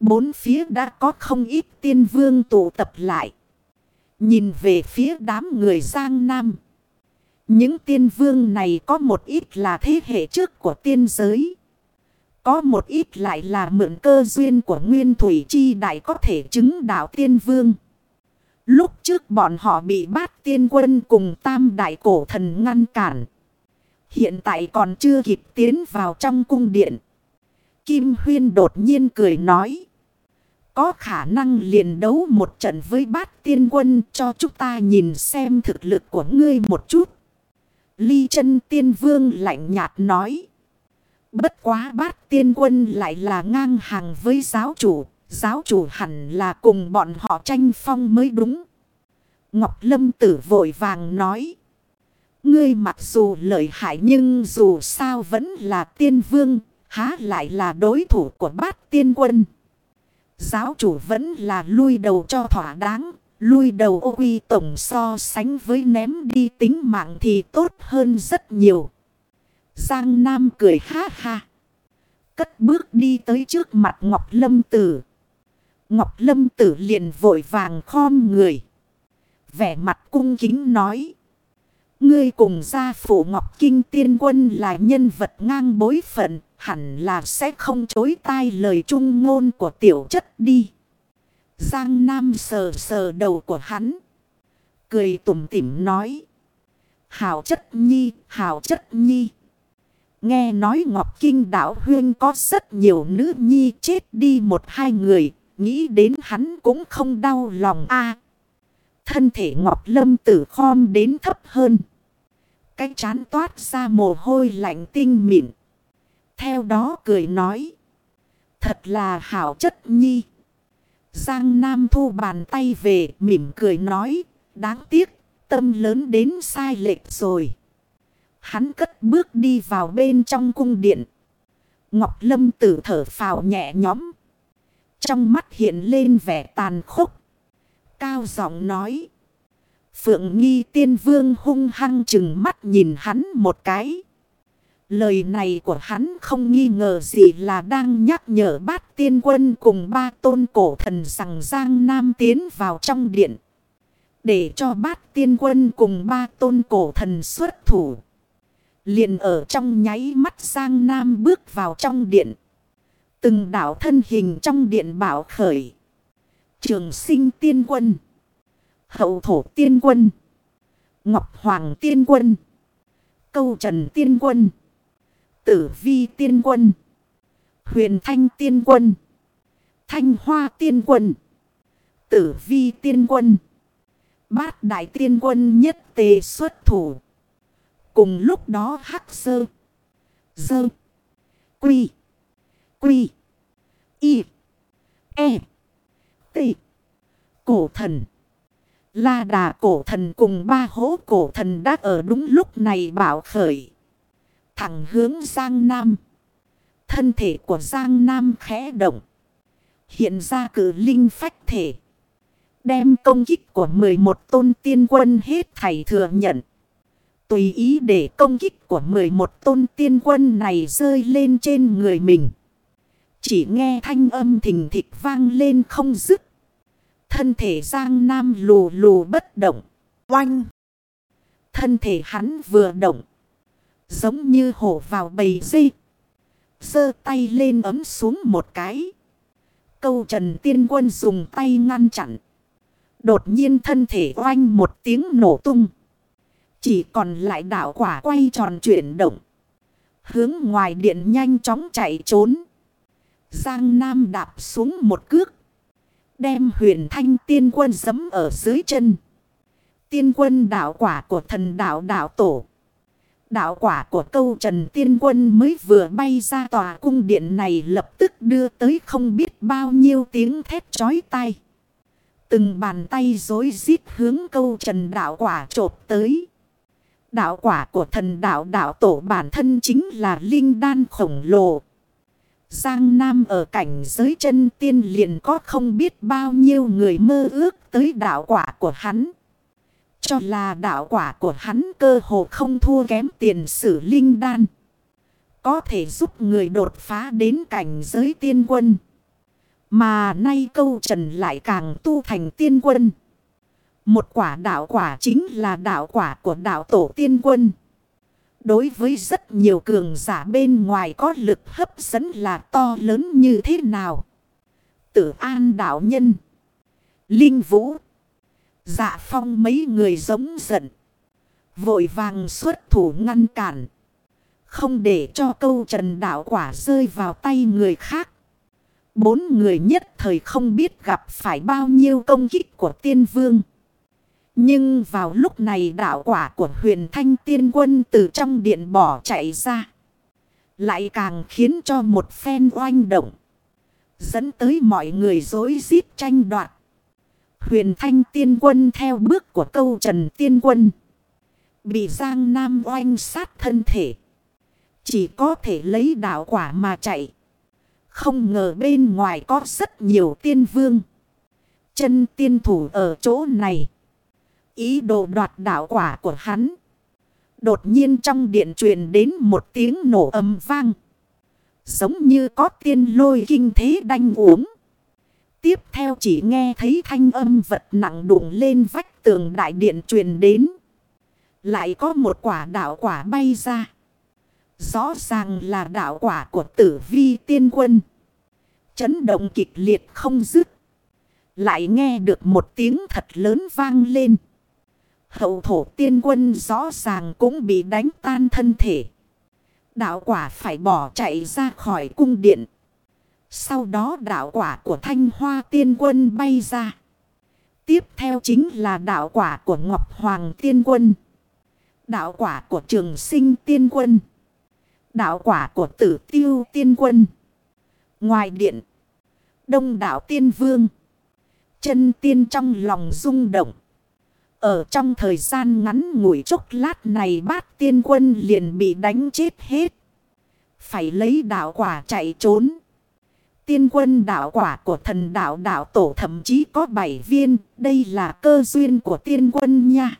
Bốn phía đã có không ít tiên vương tụ tập lại. Nhìn về phía đám người Giang Nam. Những tiên vương này có một ít là thế hệ trước của tiên giới. Có một ít lại là mượn cơ duyên của Nguyên Thủy Chi Đại có thể chứng đạo tiên vương. Lúc trước bọn họ bị bát tiên quân cùng tam đại cổ thần ngăn cản. Hiện tại còn chưa kịp tiến vào trong cung điện. Kim Huyên đột nhiên cười nói. Có khả năng liền đấu một trận với bát tiên quân cho chúng ta nhìn xem thực lực của ngươi một chút. Ly chân tiên vương lạnh nhạt nói. Bất quá bát tiên quân lại là ngang hàng với giáo chủ. Giáo chủ hẳn là cùng bọn họ tranh phong mới đúng. Ngọc Lâm tử vội vàng nói. Ngươi mặc dù lợi hại nhưng dù sao vẫn là tiên vương. Há lại là đối thủ của bát tiên quân. Giáo chủ vẫn là lui đầu cho thỏa đáng. Lui đầu ô quy tổng so sánh với ném đi tính mạng thì tốt hơn rất nhiều. Giang Nam cười ha ha. Cất bước đi tới trước mặt Ngọc Lâm Tử. Ngọc Lâm Tử liền vội vàng khom người. Vẻ mặt cung kính nói. Ngươi cùng gia phụ Ngọc Kinh Tiên Quân là nhân vật ngang bối phận. Hẳn là sẽ không chối tai lời trung ngôn của tiểu chất đi. Giang Nam sờ sờ đầu của hắn. Cười tủm tỉm nói. Hảo chất nhi, hảo chất nhi. Nghe nói Ngọc Kinh Đạo Huyên có rất nhiều nữ nhi chết đi một hai người. Nghĩ đến hắn cũng không đau lòng a Thân thể Ngọc Lâm tử khom đến thấp hơn. Cái chán toát ra mồ hôi lạnh tinh mịn. Theo đó cười nói. Thật là hảo chất nhi. Giang Nam thu bàn tay về, mỉm cười nói. Đáng tiếc, tâm lớn đến sai lệch rồi. Hắn cất bước đi vào bên trong cung điện. Ngọc Lâm tử thở phào nhẹ nhõm. Trong mắt hiện lên vẻ tàn khốc. Cao giọng nói. Phượng nghi tiên vương hung hăng chừng mắt nhìn hắn một cái. Lời này của hắn không nghi ngờ gì là đang nhắc nhở bát tiên quân cùng ba tôn cổ thần rằng Giang Nam tiến vào trong điện. Để cho bát tiên quân cùng ba tôn cổ thần xuất thủ. liền ở trong nháy mắt Giang Nam bước vào trong điện. Từng đảo thân hình trong điện bảo khởi. Trường sinh tiên quân. Hậu thổ tiên quân. Ngọc Hoàng tiên quân. Câu trần tiên quân. Tử vi tiên quân. Huyền thanh tiên quân. Thanh hoa tiên quân. Tử vi tiên quân. Bát đại tiên quân nhất tề xuất thủ. Cùng lúc đó hắc sơ. Sơ. Quy. Quy. Y. E. T. Cổ thần. La đà cổ thần cùng ba hố cổ thần đã ở đúng lúc này bảo khởi. Thẳng hướng Giang Nam. Thân thể của Giang Nam khẽ động. Hiện ra cử linh phách thể. Đem công kích của 11 tôn tiên quân hết thầy thừa nhận. Tùy ý để công kích của 11 tôn tiên quân này rơi lên trên người mình. Chỉ nghe thanh âm thình thịch vang lên không dứt. Thân thể Giang Nam lù lù bất động. Oanh! Thân thể hắn vừa động. Giống như hổ vào bầy dây. Sơ tay lên ấm xuống một cái. Câu trần tiên quân dùng tay ngăn chặn. Đột nhiên thân thể oanh một tiếng nổ tung. Chỉ còn lại đảo quả quay tròn chuyển động. Hướng ngoài điện nhanh chóng chạy trốn. Giang Nam đạp xuống một cước. Đem huyền thanh tiên quân dấm ở dưới chân. Tiên quân đạo quả của thần đạo đạo tổ. Đạo quả của câu trần tiên quân mới vừa bay ra tòa cung điện này lập tức đưa tới không biết bao nhiêu tiếng thét chói tai. Từng bàn tay dối rít hướng câu trần đạo quả trộp tới. Đạo quả của thần đạo đạo tổ bản thân chính là linh đan khổng lồ. Giang Nam ở cảnh giới chân tiên liền có không biết bao nhiêu người mơ ước tới đạo quả của hắn. Cho là đạo quả của hắn cơ hồ không thua kém tiền sử linh đan. Có thể giúp người đột phá đến cảnh giới tiên quân. Mà nay câu trần lại càng tu thành tiên quân. Một quả đạo quả chính là đạo quả của đạo tổ tiên quân. Đối với rất nhiều cường giả bên ngoài có lực hấp dẫn là to lớn như thế nào. Tử an đạo nhân. Linh vũ. Dạ phong mấy người giống giận. Vội vàng xuất thủ ngăn cản. Không để cho câu trần đạo quả rơi vào tay người khác. Bốn người nhất thời không biết gặp phải bao nhiêu công kích của tiên vương. Nhưng vào lúc này đạo quả của huyền thanh tiên quân từ trong điện bỏ chạy ra. Lại càng khiến cho một phen oanh động. Dẫn tới mọi người dối rít tranh đoạt. Huyền thanh tiên quân theo bước của câu trần tiên quân. Bị Giang Nam oanh sát thân thể. Chỉ có thể lấy đạo quả mà chạy. Không ngờ bên ngoài có rất nhiều tiên vương. Chân tiên thủ ở chỗ này. Ý đồ đoạt đạo quả của hắn. Đột nhiên trong điện truyền đến một tiếng nổ ầm vang. Giống như có tiên lôi kinh thế đanh uống. Tiếp theo chỉ nghe thấy thanh âm vật nặng đụng lên vách tường đại điện truyền đến. Lại có một quả đạo quả bay ra. Rõ ràng là đạo quả của tử vi tiên quân. Chấn động kịch liệt không dứt. Lại nghe được một tiếng thật lớn vang lên. Hậu thổ tiên quân rõ ràng cũng bị đánh tan thân thể. Đạo quả phải bỏ chạy ra khỏi cung điện. Sau đó đạo quả của thanh hoa tiên quân bay ra. Tiếp theo chính là đạo quả của Ngọc Hoàng tiên quân. Đạo quả của trường sinh tiên quân. Đạo quả của tử tiêu tiên quân. Ngoài điện. Đông đảo tiên vương. Chân tiên trong lòng rung động. Ở trong thời gian ngắn ngủi chốc lát này bát tiên quân liền bị đánh chết hết. Phải lấy đạo quả chạy trốn. Tiên quân đạo quả của thần đạo đạo tổ thậm chí có bảy viên. Đây là cơ duyên của tiên quân nha.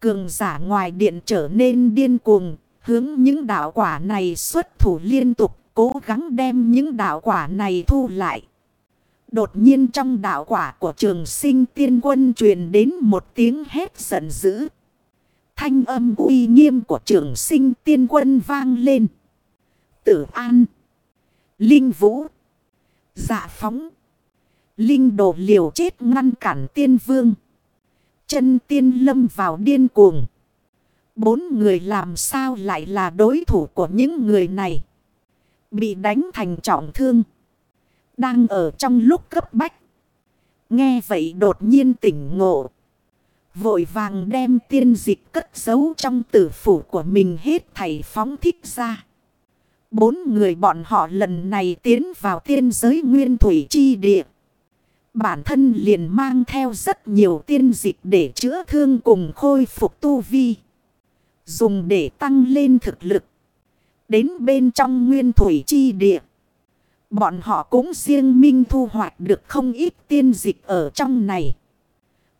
Cường giả ngoài điện trở nên điên cuồng. Hướng những đạo quả này xuất thủ liên tục. Cố gắng đem những đạo quả này thu lại. Đột nhiên trong đạo quả của trường sinh tiên quân truyền đến một tiếng hét giận dữ. Thanh âm uy nghiêm của trường sinh tiên quân vang lên. Tử An. Linh Vũ. Dạ Phóng. Linh đồ liều chết ngăn cản tiên vương. Chân tiên lâm vào điên cuồng. Bốn người làm sao lại là đối thủ của những người này. Bị đánh thành trọng thương. Đang ở trong lúc cấp bách. Nghe vậy đột nhiên tỉnh ngộ. Vội vàng đem tiên dịch cất giấu trong tử phủ của mình hết thảy phóng thích ra. Bốn người bọn họ lần này tiến vào tiên giới nguyên thủy chi địa. Bản thân liền mang theo rất nhiều tiên dịch để chữa thương cùng khôi phục tu vi. Dùng để tăng lên thực lực. Đến bên trong nguyên thủy chi địa. Bọn họ cũng riêng minh thu hoạch được không ít tiên dịch ở trong này.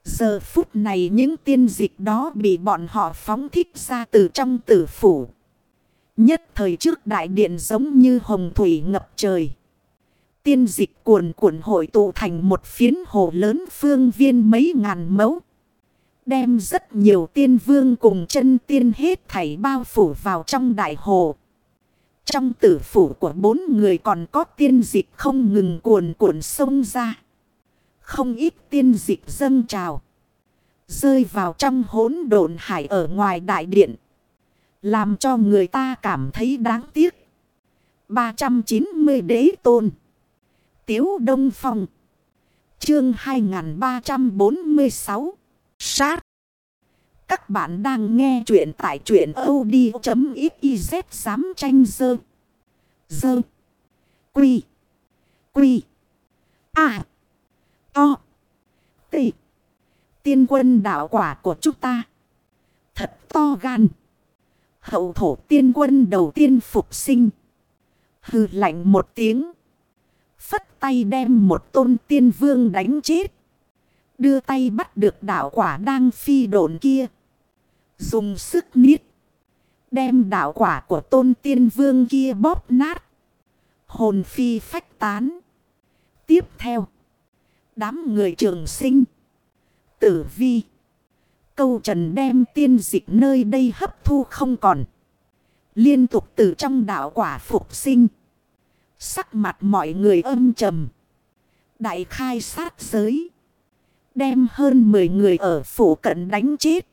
Giờ phút này những tiên dịch đó bị bọn họ phóng thích ra từ trong tử phủ. Nhất thời trước đại điện giống như hồng thủy ngập trời. Tiên dịch cuồn cuộn hội tụ thành một phiến hồ lớn phương viên mấy ngàn mẫu. Đem rất nhiều tiên vương cùng chân tiên hết thảy bao phủ vào trong đại hồ. Trong tử phủ của bốn người còn có tiên dịch không ngừng cuồn cuộn sông ra. Không ít tiên dịch dâng trào. Rơi vào trong hỗn độn hải ở ngoài đại điện. Làm cho người ta cảm thấy đáng tiếc. 390 đế tôn. Tiếu Đông Phong. Chương 2346. Sát. Các bạn đang nghe chuyện tại chuyện od.xyz dám tranh dơ. Dơ. Quy. Quy. À. To. Tị. Tiên quân đạo quả của chúng ta. Thật to gan. Hậu thổ tiên quân đầu tiên phục sinh. Hừ lạnh một tiếng. Phất tay đem một tôn tiên vương đánh chết. Đưa tay bắt được đạo quả đang phi độn kia. Dùng sức niết. Đem đạo quả của tôn tiên vương kia bóp nát. Hồn phi phách tán. Tiếp tiếp theo. Đám người trường sinh. Tử vi. Câu trần đem tiên dịch nơi đây hấp thu không còn. Liên tục từ trong đạo quả phục sinh. Sắc mặt mọi người âm trầm. Đại khai sát giới. Đem hơn 10 người ở phủ cận đánh chết.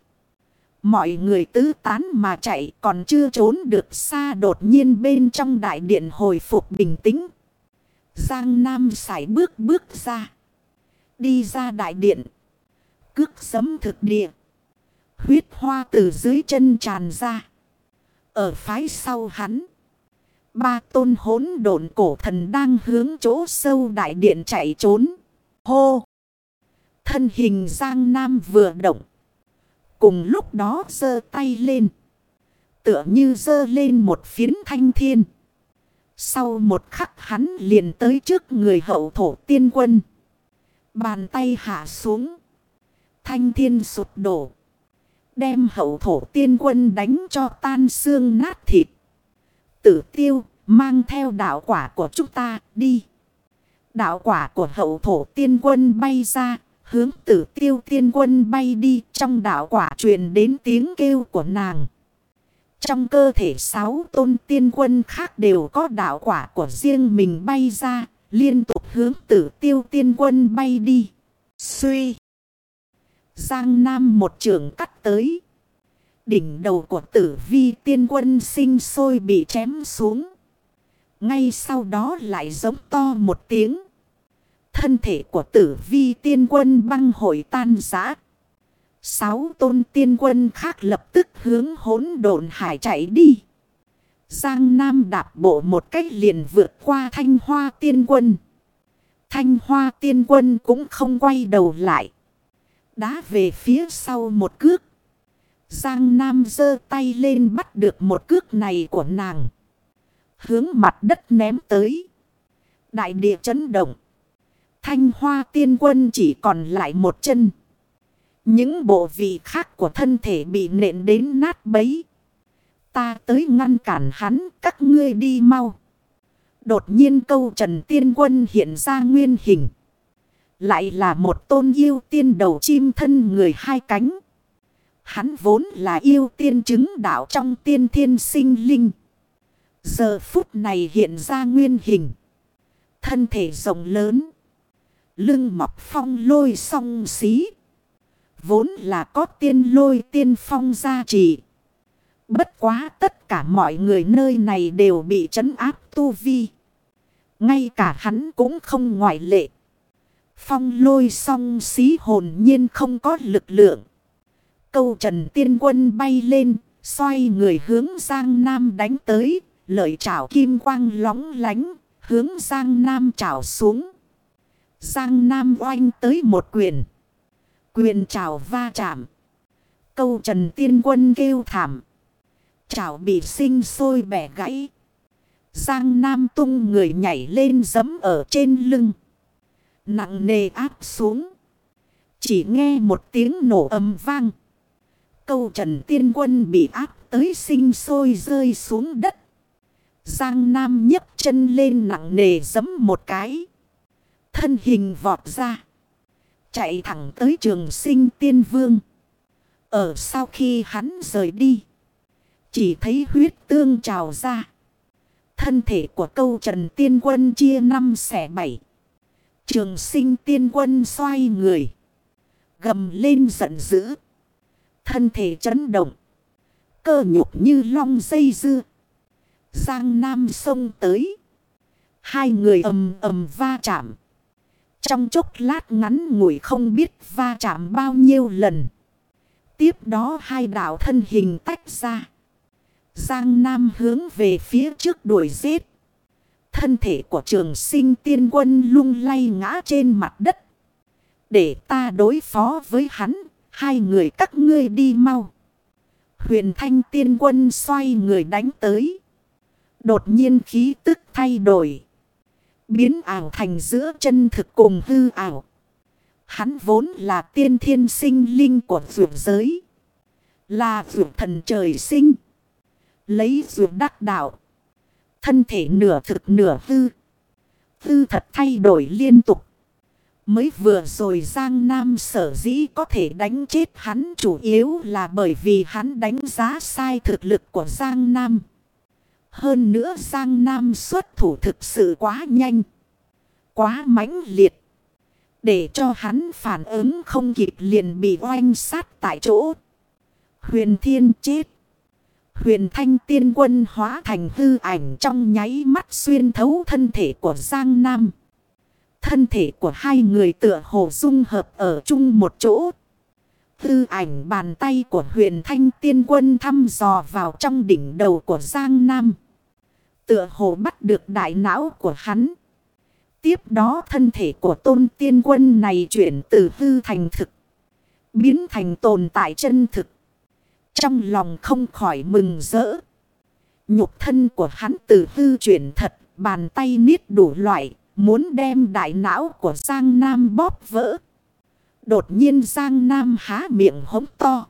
Mọi người tứ tán mà chạy còn chưa trốn được xa đột nhiên bên trong đại điện hồi phục bình tĩnh. Giang Nam sải bước bước ra. Đi ra đại điện. Cước sấm thực địa. Huyết hoa từ dưới chân tràn ra. Ở phái sau hắn. Ba tôn hốn độn cổ thần đang hướng chỗ sâu đại điện chạy trốn. Hô! Thân hình Giang Nam vừa động. Cùng lúc đó giơ tay lên. Tựa như giơ lên một phiến thanh thiên. Sau một khắc hắn liền tới trước người hậu thổ tiên quân. Bàn tay hạ xuống. Thanh thiên sụp đổ. Đem hậu thổ tiên quân đánh cho tan xương nát thịt. Tử tiêu, mang theo đạo quả của chúng ta đi. Đạo quả của hậu thổ tiên quân bay ra. Hướng tử tiêu tiên quân bay đi trong đạo quả truyền đến tiếng kêu của nàng. Trong cơ thể sáu tôn tiên quân khác đều có đạo quả của riêng mình bay ra. Liên tục hướng tử tiêu tiên quân bay đi. Suy. Giang Nam một trường cắt tới. Đỉnh đầu của tử vi tiên quân sinh sôi bị chém xuống. Ngay sau đó lại giống to một tiếng. Thân thể của tử vi tiên quân băng hội tan giã. Sáu tôn tiên quân khác lập tức hướng hỗn độn hải chạy đi. Giang Nam đạp bộ một cách liền vượt qua thanh hoa tiên quân. Thanh hoa tiên quân cũng không quay đầu lại. Đá về phía sau một cước. Giang Nam giơ tay lên bắt được một cước này của nàng. Hướng mặt đất ném tới. Đại địa chấn động. Thanh hoa tiên quân chỉ còn lại một chân. Những bộ vị khác của thân thể bị nện đến nát bấy. Ta tới ngăn cản hắn, các ngươi đi mau. Đột nhiên câu trần tiên quân hiện ra nguyên hình. Lại là một tôn yêu tiên đầu chim thân người hai cánh. Hắn vốn là yêu tiên chứng đạo trong tiên thiên sinh linh. Giờ phút này hiện ra nguyên hình. Thân thể rộng lớn. Lưng mọc phong lôi song xí. Vốn là có tiên lôi tiên phong gia trì. Bất quá tất cả mọi người nơi này đều bị trấn áp tu vi. Ngay cả hắn cũng không ngoại lệ. Phong lôi song xí hồn nhiên không có lực lượng. Câu trần tiên quân bay lên, xoay người hướng Giang Nam đánh tới, lợi chảo kim quang lóng lánh, hướng Giang Nam chảo xuống. Giang Nam oanh tới một quyền. Quyền chảo va chạm. Câu trần tiên quân kêu thảm. Chảo bị sinh sôi bẻ gãy. Giang Nam tung người nhảy lên giấm ở trên lưng. Nặng nề áp xuống. Chỉ nghe một tiếng nổ ầm vang. Câu trần tiên quân bị áp tới sinh sôi rơi xuống đất. Giang Nam nhấc chân lên nặng nề giấm một cái. Thân hình vọt ra. Chạy thẳng tới trường sinh tiên vương. Ở sau khi hắn rời đi. Chỉ thấy huyết tương trào ra. Thân thể của câu trần tiên quân chia năm xẻ bảy. Trường sinh tiên quân xoay người. Gầm lên giận dữ. Thân thể chấn động. Cơ nhục như long dây dưa. Giang Nam sông tới. Hai người ầm ầm va chạm. Trong chốc lát ngắn ngủi không biết va chạm bao nhiêu lần. Tiếp đó hai đạo thân hình tách ra. Giang Nam hướng về phía trước đuổi giết. Thân thể của trường sinh tiên quân lung lay ngã trên mặt đất. Để ta đối phó với hắn, hai người các ngươi đi mau. Huyền thanh tiên quân xoay người đánh tới. Đột nhiên khí tức thay đổi. Biến ảo thành giữa chân thực cùng hư ảo. Hắn vốn là tiên thiên sinh linh của vượt giới. Là vượt thần trời sinh. Lấy vượt đắc đạo. Thân thể nửa thực nửa hư. hư thật thay đổi liên tục. Mới vừa rồi Giang Nam sở dĩ có thể đánh chết hắn chủ yếu là bởi vì hắn đánh giá sai thực lực của Giang Nam. Hơn nữa Giang Nam xuất thủ thực sự quá nhanh. Quá mãnh liệt. Để cho hắn phản ứng không kịp liền bị oanh sát tại chỗ. Huyền Thiên chết. Huyền Thanh tiên quân hóa thành hư ảnh trong nháy mắt xuyên thấu thân thể của Giang Nam. Thân thể của hai người tựa hồ dung hợp ở chung một chỗ. Hư ảnh bàn tay của huyền Thanh tiên quân thăm dò vào trong đỉnh đầu của Giang Nam. Tựa hồ bắt được đại não của hắn. Tiếp đó thân thể của tôn tiên quân này chuyển từ hư thành thực. Biến thành tồn tại chân thực. Trong lòng không khỏi mừng rỡ. Nhục thân của hắn từ hư chuyển thật, bàn tay niết đủ loại, muốn đem đại não của Giang Nam bóp vỡ. Đột nhiên Giang Nam há miệng hống to.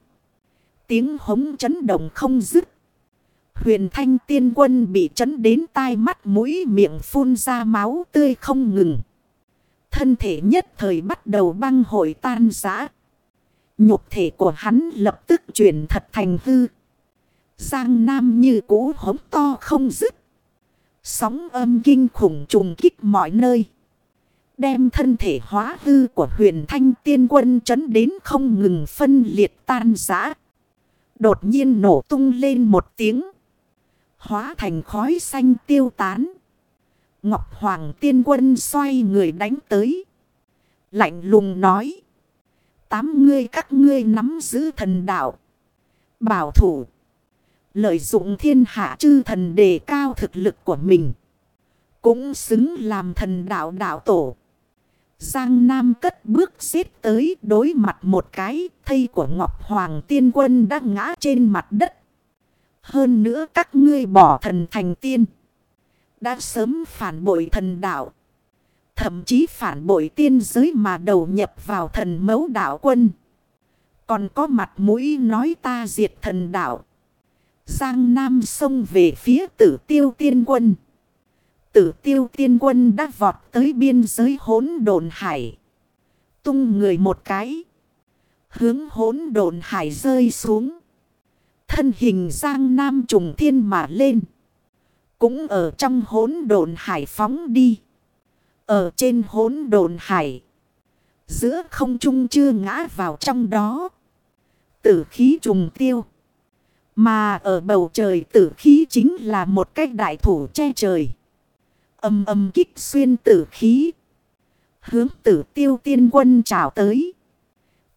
Tiếng hống chấn động không dứt. Huyền thanh tiên quân bị chấn đến tai mắt mũi miệng phun ra máu tươi không ngừng. Thân thể nhất thời bắt đầu băng hội tan rã. Nhục thể của hắn lập tức chuyển thật thành hư. Giang Nam như cũ hống to không dứt. Sóng âm kinh khủng trùng kích mọi nơi. Đem thân thể hóa hư của huyền thanh tiên quân chấn đến không ngừng phân liệt tan rã. Đột nhiên nổ tung lên một tiếng. Hóa thành khói xanh tiêu tán. Ngọc Hoàng tiên quân xoay người đánh tới. Lạnh lùng nói. Tám ngươi các ngươi nắm giữ thần đạo. Bảo thủ. Lợi dụng thiên hạ chư thần đề cao thực lực của mình. Cũng xứng làm thần đạo đạo tổ. Giang Nam cất bước xếp tới đối mặt một cái thây của Ngọc Hoàng tiên quân đang ngã trên mặt đất. Hơn nữa các ngươi bỏ thần thành tiên. Đã sớm phản bội thần đạo. Thậm chí phản bội tiên giới mà đầu nhập vào thần mẫu đạo quân. Còn có mặt mũi nói ta diệt thần đạo. Giang Nam xông về phía tử tiêu tiên quân. Tử tiêu tiên quân đã vọt tới biên giới hỗn đồn hải. Tung người một cái. Hướng hỗn đồn hải rơi xuống. Thân hình Giang Nam trùng thiên mà lên. Cũng ở trong hỗn đồn hải phóng đi. Ở trên hỗn đồn hải. Giữa không trung chưa ngã vào trong đó. Tử khí trùng tiêu. Mà ở bầu trời tử khí chính là một cái đại thủ che trời. Âm âm kích xuyên tử khí. Hướng tử tiêu tiên quân trào tới.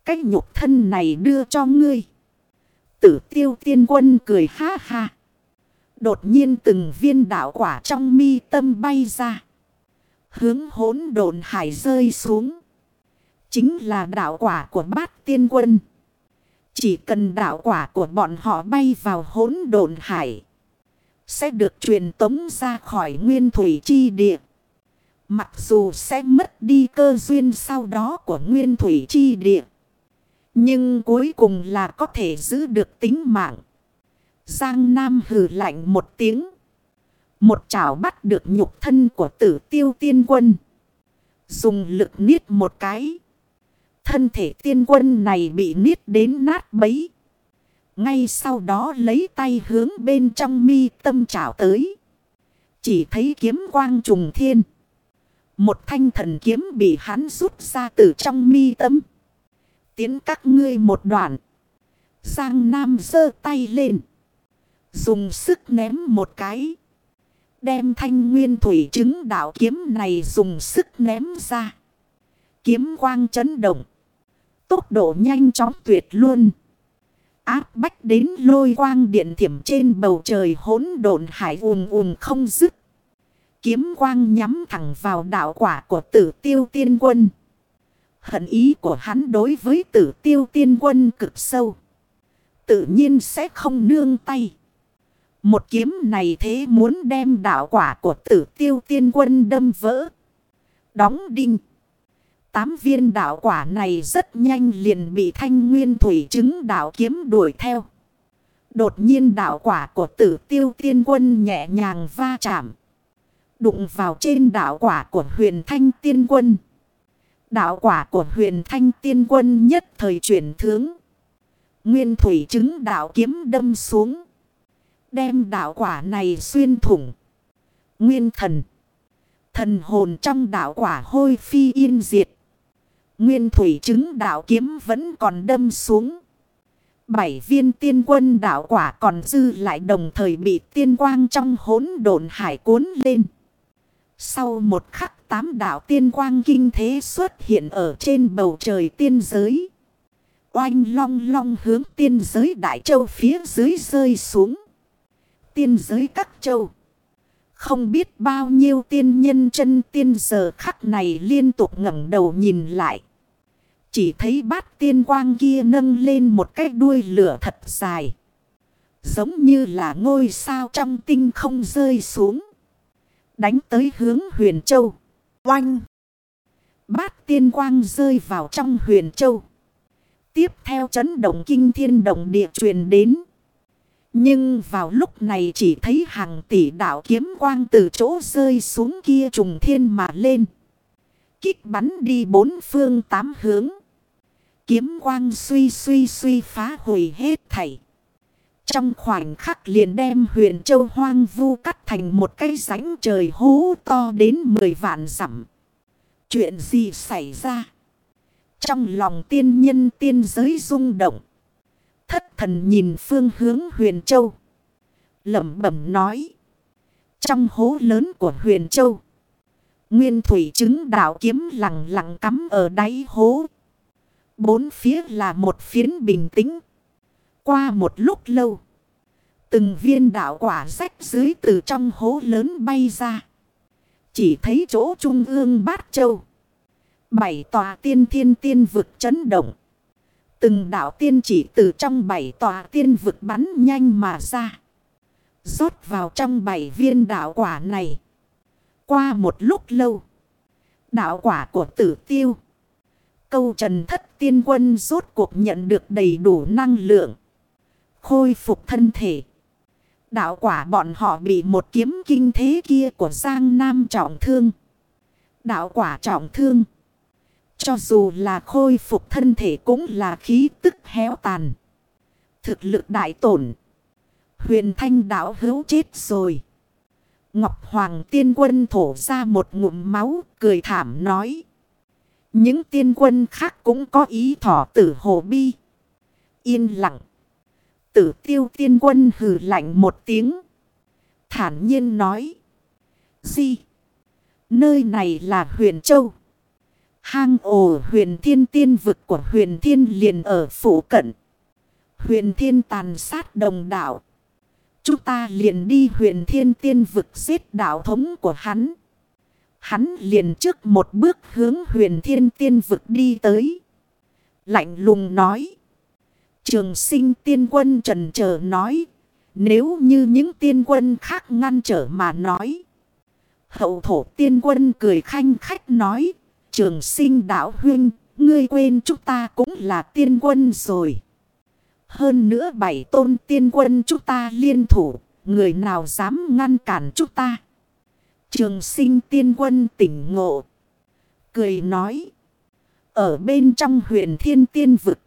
Cái nhục thân này đưa cho ngươi. Tử tiêu tiên quân cười ha ha. Đột nhiên từng viên đạo quả trong mi tâm bay ra. Hướng hỗn độn hải rơi xuống. Chính là đạo quả của bát tiên quân. Chỉ cần đạo quả của bọn họ bay vào hỗn độn hải. Sẽ được truyền tống ra khỏi nguyên thủy chi địa. Mặc dù sẽ mất đi cơ duyên sau đó của nguyên thủy chi địa. Nhưng cuối cùng là có thể giữ được tính mạng. Giang Nam hừ lạnh một tiếng. Một chảo bắt được nhục thân của tử tiêu tiên quân. Dùng lực niết một cái. Thân thể tiên quân này bị niết đến nát bấy. Ngay sau đó lấy tay hướng bên trong mi tâm chảo tới. Chỉ thấy kiếm quang trùng thiên. Một thanh thần kiếm bị hắn rút ra từ trong mi tâm. Tiến các ngươi một đoạn. Giang Nam giơ tay lên. Dùng sức ném một cái. Đem thanh nguyên thủy chứng đạo kiếm này dùng sức ném ra. Kiếm quang chấn động. Tốc độ nhanh chóng tuyệt luôn. Áp bách đến lôi quang điện thiểm trên bầu trời hỗn độn hải ùm ùm không dứt. Kiếm quang nhắm thẳng vào đạo quả của tử tiêu tiên quân. Hận ý của hắn đối với tử tiêu tiên quân cực sâu. Tự nhiên sẽ không nương tay. Một kiếm này thế muốn đem đạo quả của tử tiêu tiên quân đâm vỡ. Đóng đinh. Tám viên đạo quả này rất nhanh liền bị thanh nguyên thủy chứng đạo kiếm đuổi theo. Đột nhiên đạo quả của tử tiêu tiên quân nhẹ nhàng va chạm. Đụng vào trên đạo quả của huyền thanh tiên quân. Đạo quả của huyền thanh tiên quân nhất thời chuyển thướng. Nguyên thủy chứng đạo kiếm đâm xuống. Đem đạo quả này xuyên thủng. Nguyên thần. Thần hồn trong đạo quả hôi phi yên diệt. Nguyên thủy chứng đạo kiếm vẫn còn đâm xuống. Bảy viên tiên quân đạo quả còn dư lại đồng thời bị tiên quang trong hỗn độn hải cuốn lên. Sau một khắc tám đạo tiên quang kinh thế xuất hiện ở trên bầu trời tiên giới. Oanh long long hướng tiên giới đại châu phía dưới rơi xuống. Tiên giới các châu. Không biết bao nhiêu tiên nhân chân tiên giờ khắc này liên tục ngẩng đầu nhìn lại. Chỉ thấy bát tiên quang kia nâng lên một cái đuôi lửa thật dài. Giống như là ngôi sao trong tinh không rơi xuống. Đánh tới hướng huyền châu. Oanh! Bát tiên quang rơi vào trong huyền châu. Tiếp theo chấn động kinh thiên động địa truyền đến. Nhưng vào lúc này chỉ thấy hàng tỷ đạo kiếm quang từ chỗ rơi xuống kia trùng thiên mà lên. Kích bắn đi bốn phương tám hướng. Kiếm quang suy suy suy phá hủy hết thảy. Trong khoảnh khắc liền đem huyền châu hoang vu cắt thành một cái rãnh trời hố to đến 10 vạn dặm. Chuyện gì xảy ra? Trong lòng tiên nhân tiên giới rung động. Thất thần nhìn phương hướng huyền châu. Lẩm bẩm nói. Trong hố lớn của huyền châu. Nguyên thủy chứng đạo kiếm lặng lặng cắm ở đáy hố. Bốn phía là một phiến bình tĩnh. Qua một lúc lâu. Từng viên đạo quả rách dưới từ trong hố lớn bay ra. Chỉ thấy chỗ trung ương bát châu. Bảy tòa tiên thiên tiên vực chấn động. Từng đạo tiên chỉ từ trong bảy tòa tiên vực bắn nhanh mà ra. rót vào trong bảy viên đạo quả này. Qua một lúc lâu. Đạo quả của tử tiêu. Câu trần thất tiên quân rốt cuộc nhận được đầy đủ năng lượng. Khôi phục thân thể. Đạo quả bọn họ bị một kiếm kinh thế kia của Giang Nam trọng thương. Đạo quả trọng thương. Cho dù là khôi phục thân thể cũng là khí tức héo tàn. Thực lực đại tổn. Huyền thanh đảo hữu chết rồi. Ngọc Hoàng tiên quân thổ ra một ngụm máu cười thảm nói. Những tiên quân khác cũng có ý thỏ tử hồ bi. Yên lặng. Tử tiêu tiên quân hừ lạnh một tiếng. Thản nhiên nói. di, Nơi này là huyền châu. Hang ổ huyền thiên tiên vực của huyền thiên liền ở phủ cận. Huyền thiên tàn sát đồng đảo. Chúng ta liền đi huyền thiên tiên vực giết đạo thống của hắn. Hắn liền trước một bước hướng huyền thiên tiên vực đi tới. Lạnh lùng nói. Trường sinh tiên quân trần chờ nói. Nếu như những tiên quân khác ngăn trở mà nói. Hậu thổ tiên quân cười khanh khách nói. Trường sinh đảo huynh, ngươi quên chúng ta cũng là tiên quân rồi. Hơn nữa bảy tôn tiên quân chúng ta liên thủ, người nào dám ngăn cản chúng ta. Trường sinh tiên quân tỉnh ngộ. Cười nói. Ở bên trong huyền thiên tiên vực.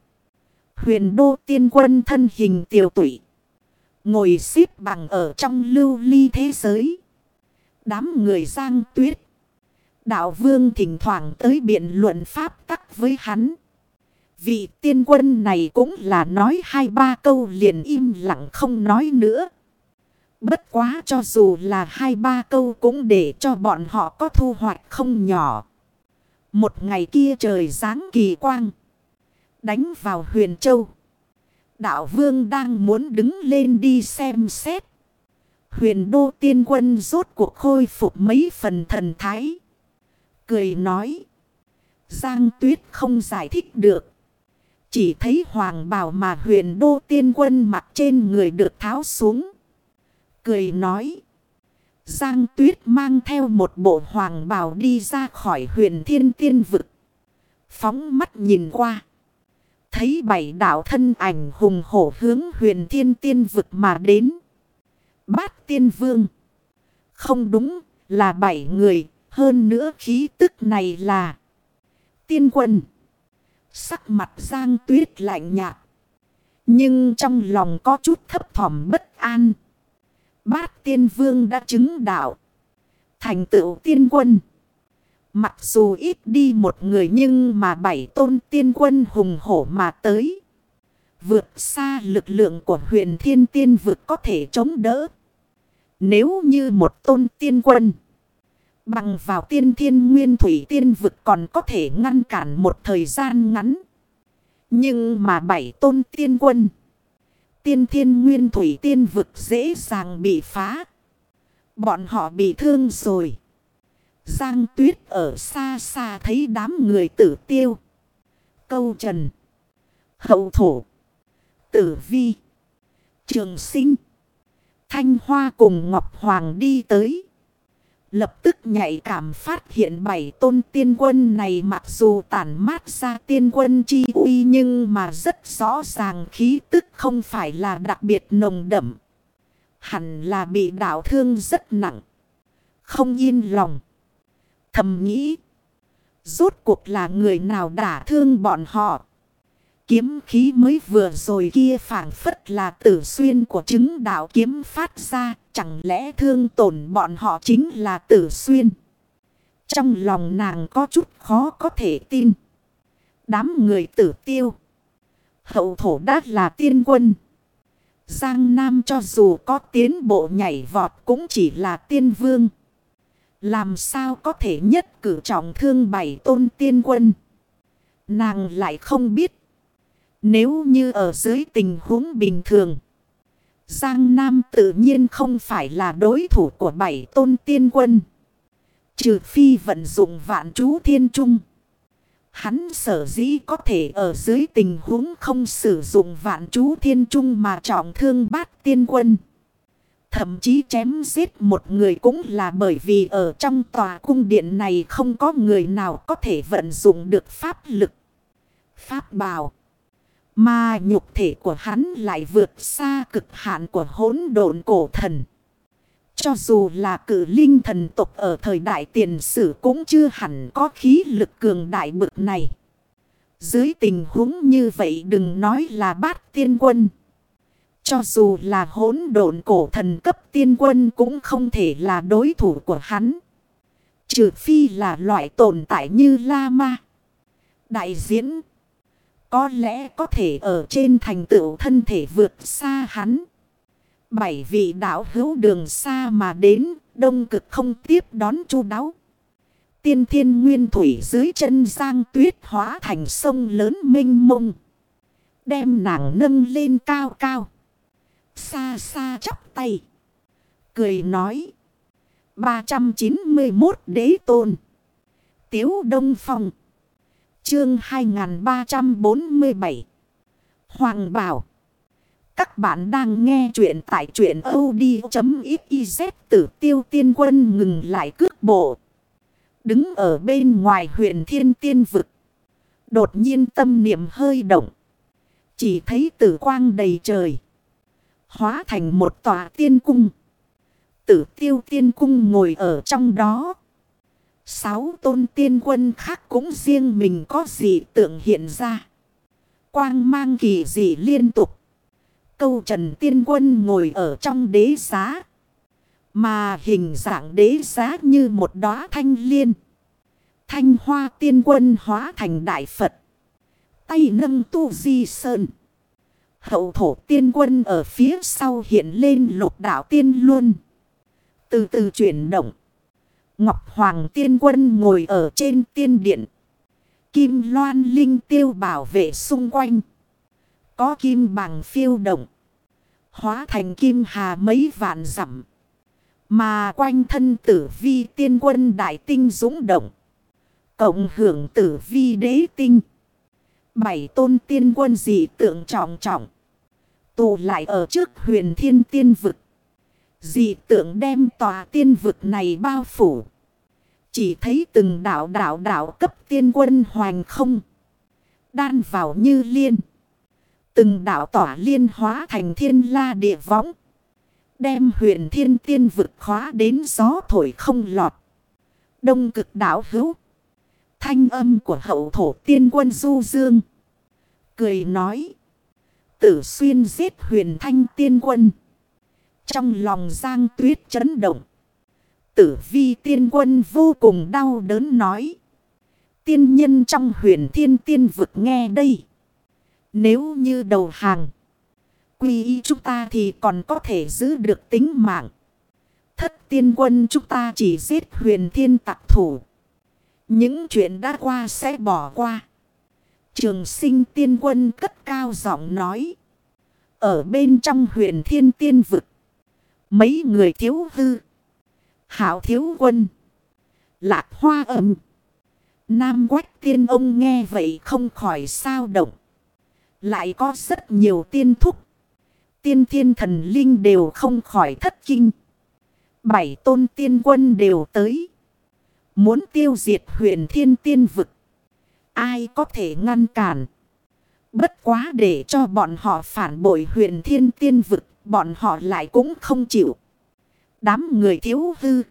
Huyền đô tiên quân thân hình tiểu tụy. Ngồi xếp bằng ở trong lưu ly thế giới. Đám người giang tuyết. Đạo vương thỉnh thoảng tới biện luận pháp tắc với hắn. Vị tiên quân này cũng là nói hai ba câu liền im lặng không nói nữa. Bất quá cho dù là hai ba câu cũng để cho bọn họ có thu hoạch không nhỏ. Một ngày kia trời sáng kỳ quang. Đánh vào huyền châu. Đạo vương đang muốn đứng lên đi xem xét. Huyền đô tiên quân rốt cuộc khôi phục mấy phần thần thái cười nói. Giang tuyết không giải thích được. Chỉ thấy hoàng bào mà huyền đô tiên quân mặt trên người được tháo xuống. Cười nói. Giang tuyết mang theo một bộ hoàng bào đi ra khỏi huyền thiên tiên vực. Phóng mắt nhìn qua. Thấy bảy đạo thân ảnh hùng hổ hướng huyền thiên tiên vực mà đến. Bát tiên vương. Không đúng Là bảy người, hơn nữa khí tức này là tiên quân. Sắc mặt Giang Tuyết lạnh nhạt. Nhưng trong lòng có chút thấp thỏm bất an. Bát tiên vương đã chứng đạo. Thành tựu tiên quân. Mặc dù ít đi một người nhưng mà bảy tôn tiên quân hùng hổ mà tới. Vượt xa lực lượng của huyền thiên tiên vực có thể chống đỡ. Nếu như một tôn tiên quân. Bằng vào tiên thiên nguyên thủy tiên vực còn có thể ngăn cản một thời gian ngắn. Nhưng mà bảy tôn tiên quân. Tiên thiên nguyên thủy tiên vực dễ dàng bị phá. Bọn họ bị thương rồi. Giang tuyết ở xa xa thấy đám người tử tiêu. Câu trần. Hậu thổ. Tử vi. Trường sinh. Thanh hoa cùng Ngọc Hoàng đi tới. Lập tức nhạy cảm phát hiện bảy tôn tiên quân này mặc dù tản mát ra tiên quân chi uy nhưng mà rất rõ ràng khí tức không phải là đặc biệt nồng đậm. Hẳn là bị đảo thương rất nặng. Không yên lòng. Thầm nghĩ. Rốt cuộc là người nào đả thương bọn họ. Kiếm khí mới vừa rồi kia phản phất là tử xuyên của chứng đạo kiếm phát ra. Chẳng lẽ thương tổn bọn họ chính là tử xuyên. Trong lòng nàng có chút khó có thể tin. Đám người tử tiêu. Hậu thổ đát là tiên quân. Giang Nam cho dù có tiến bộ nhảy vọt cũng chỉ là tiên vương. Làm sao có thể nhất cử trọng thương bảy tôn tiên quân. Nàng lại không biết. Nếu như ở dưới tình huống bình thường. Giang Nam tự nhiên không phải là đối thủ của bảy tôn tiên quân. Trừ phi vận dụng vạn chú thiên trung. Hắn sở dĩ có thể ở dưới tình huống không sử dụng vạn chú thiên trung mà trọng thương bát tiên quân. Thậm chí chém giết một người cũng là bởi vì ở trong tòa cung điện này không có người nào có thể vận dụng được pháp lực. Pháp bào. Mà nhục thể của hắn lại vượt xa cực hạn của hỗn độn cổ thần. Cho dù là cử linh thần tục ở thời đại tiền sử cũng chưa hẳn có khí lực cường đại bực này. Dưới tình huống như vậy đừng nói là bát tiên quân. Cho dù là hỗn độn cổ thần cấp tiên quân cũng không thể là đối thủ của hắn. Trừ phi là loại tồn tại như La Ma. Đại diễn. Có lẽ có thể ở trên thành tựu thân thể vượt xa hắn. Bảy vị đạo hữu đường xa mà đến, đông cực không tiếp đón chu đáo. Tiên thiên nguyên thủy dưới chân giang tuyết hóa thành sông lớn mênh mông. Đem nàng nâng lên cao cao. Xa xa chắp tay. Cười nói. 391 đế tôn. Tiếu Đông Phong. Chương 2347. Hoàng Bảo. Các bạn đang nghe chuyện tại chuyện od.xyz tử tiêu tiên quân ngừng lại cước bộ. Đứng ở bên ngoài huyện thiên tiên vực. Đột nhiên tâm niệm hơi động. Chỉ thấy tử quang đầy trời. Hóa thành một tòa tiên cung. Tử tiêu tiên cung ngồi ở trong đó. Sáu tôn tiên quân khác cũng riêng mình có gì tượng hiện ra. Quang mang kỳ dị liên tục. Câu trần tiên quân ngồi ở trong đế giá. Mà hình dạng đế giá như một đóa thanh liên. Thanh hoa tiên quân hóa thành đại Phật. Tay nâng tu di sơn. Hậu thổ tiên quân ở phía sau hiện lên lục đạo tiên luôn. Từ từ chuyển động. Ngọc Hoàng tiên quân ngồi ở trên tiên điện. Kim loan linh tiêu bảo vệ xung quanh. Có kim bằng phiêu động. Hóa thành kim hà mấy vạn dặm. Mà quanh thân tử vi tiên quân đại tinh dũng động. Cộng hưởng tử vi đế tinh. Bảy tôn tiên quân dị tượng trọng trọng. Tụ lại ở trước huyền thiên tiên vực. Dị tượng đem tòa tiên vực này bao phủ. Chỉ thấy từng đảo đảo đảo cấp tiên quân hoành không. Đan vào như liên. Từng đảo tỏa liên hóa thành thiên la địa võng. Đem huyền thiên tiên vực khóa đến gió thổi không lọt. Đông cực đảo hữu. Thanh âm của hậu thổ tiên quân du dương. Cười nói. Tử xuyên giết huyền thanh tiên quân. Trong lòng giang tuyết chấn động. Tử vi tiên quân vô cùng đau đớn nói. Tiên nhân trong huyền thiên tiên vực nghe đây. Nếu như đầu hàng. Quy y chúng ta thì còn có thể giữ được tính mạng. Thất tiên quân chúng ta chỉ giết huyền thiên tặc thủ. Những chuyện đã qua sẽ bỏ qua. Trường sinh tiên quân cất cao giọng nói. Ở bên trong huyền thiên tiên vực. Mấy người thiếu hư. Hảo thiếu quân. Lạc hoa ẩm. Nam quách tiên ông nghe vậy không khỏi sao động. Lại có rất nhiều tiên thúc. Tiên thiên thần linh đều không khỏi thất kinh. Bảy tôn tiên quân đều tới. Muốn tiêu diệt huyền thiên tiên vực. Ai có thể ngăn cản. Bất quá để cho bọn họ phản bội huyền thiên tiên vực. Bọn họ lại cũng không chịu. Đám người thiếu hư.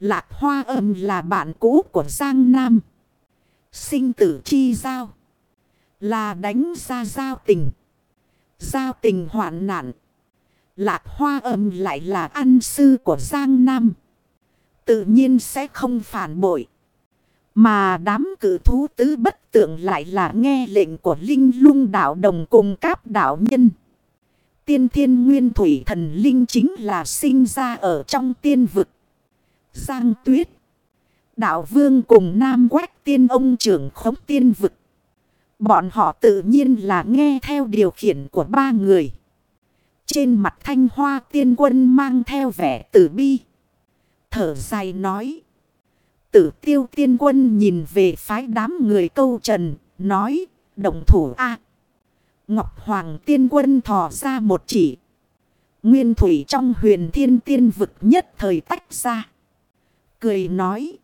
Lạc hoa âm là bạn cũ của Giang Nam. Sinh tử chi giao. Là đánh ra giao tình. Giao tình hoạn nạn. Lạc hoa âm lại là ăn sư của Giang Nam. Tự nhiên sẽ không phản bội. Mà đám cử thú tứ bất tượng lại là nghe lệnh của Linh lung đạo đồng cùng các đạo nhân. Tiên thiên nguyên thủy thần linh chính là sinh ra ở trong tiên vực. Giang tuyết. Đạo vương cùng Nam Quách tiên ông trưởng khống tiên vực. Bọn họ tự nhiên là nghe theo điều khiển của ba người. Trên mặt thanh hoa tiên quân mang theo vẻ tử bi. Thở dài nói. Tử tiêu tiên quân nhìn về phái đám người câu trần. Nói. Động thủ A. Ngọc Hoàng tiên quân thò ra một chỉ. Nguyên thủy trong huyền thiên tiên vực nhất thời tách ra. Cười nói.